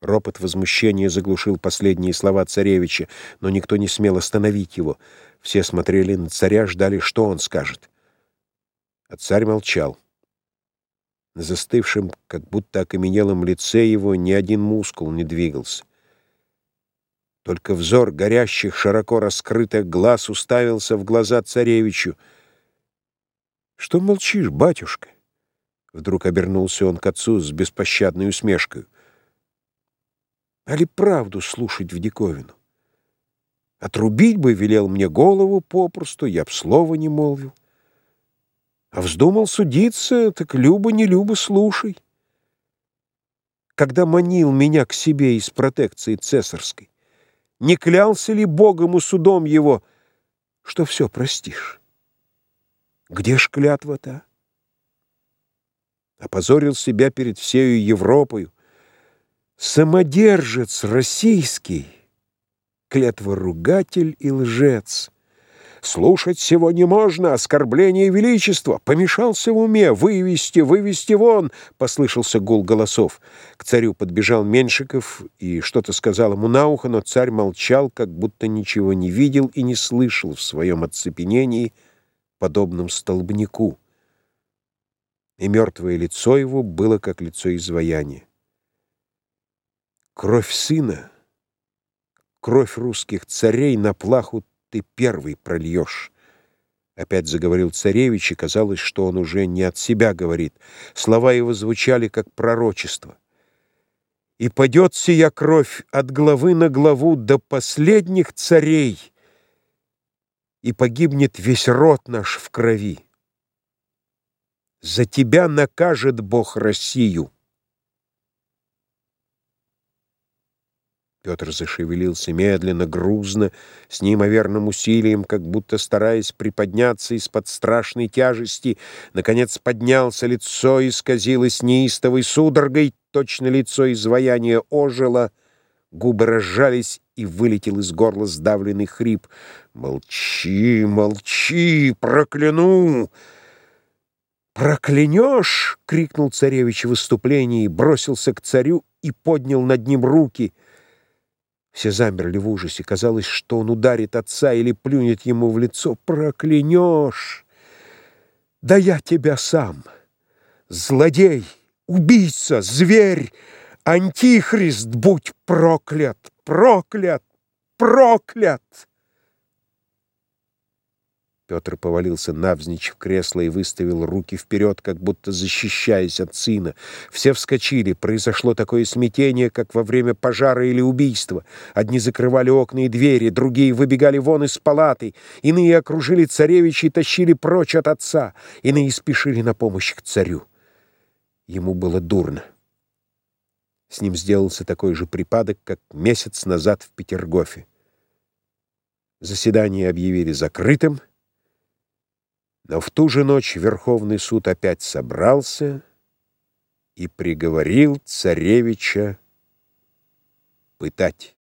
Ропот возмущения заглушил последние слова царевича, но никто не смел остановить его. Все смотрели на царя, ждали, что он скажет. А царь молчал. На застывшем, как будто окаменелом лице его ни один мускул не двигался. Только взор горящих, широко раскрытых глаз уставился в глаза царевичу. «Что молчишь, батюшка?» Вдруг обернулся он к отцу с беспощадной усмешкой. А ли правду слушать в диковину? Отрубить бы велел мне голову попросту, я б слова не молвил. А вздумал судиться, так любо не любо слушай. Когда манил меня к себе из протекции цесарской, не клялся ли Богом и судом его, что все простишь? Где ж клятва-то? Опозорил себя перед всею Европою, Самодержец российский, клятворугатель и лжец. Слушать всего не можно, оскорбление величества. Помешался в уме, вывести, вывести вон, послышался гул голосов. К царю подбежал Меншиков и что-то сказал ему на ухо, но царь молчал, как будто ничего не видел и не слышал в своем оцепенении, подобном столбнику. И мертвое лицо его было как лицо изваяния. Кровь сына, кровь русских царей на плаху ты первый прольешь. Опять заговорил царевич, и казалось, что он уже не от себя говорит. Слова его звучали, как пророчество. «И падет сия кровь от главы на главу до последних царей, и погибнет весь род наш в крови. За тебя накажет Бог Россию». Петр зашевелился медленно, грузно, с неимоверным усилием, как будто стараясь приподняться из-под страшной тяжести. Наконец поднялся, лицо исказилось неистовой судорогой, точно лицо изваяния ожило, губы разжались, и вылетел из горла сдавленный хрип. «Молчи, молчи, прокляну!» «Проклянешь!» — крикнул царевич в выступлении, бросился к царю и поднял над ним руки — все замерли в ужасе. Казалось, что он ударит отца или плюнет ему в лицо. «Проклянешь! Да я тебя сам! Злодей, убийца, зверь, антихрист, будь проклят, проклят, проклят!» Петр повалился навзничь в кресло и выставил руки вперед, как будто защищаясь от сына. Все вскочили. Произошло такое смятение, как во время пожара или убийства. Одни закрывали окна и двери, другие выбегали вон из палаты, иные окружили царевича и тащили прочь от отца, иные спешили на помощь к царю. Ему было дурно. С ним сделался такой же припадок, как месяц назад в Петергофе. Заседание объявили закрытым, но в ту же ночь Верховный суд опять собрался и приговорил царевича пытать.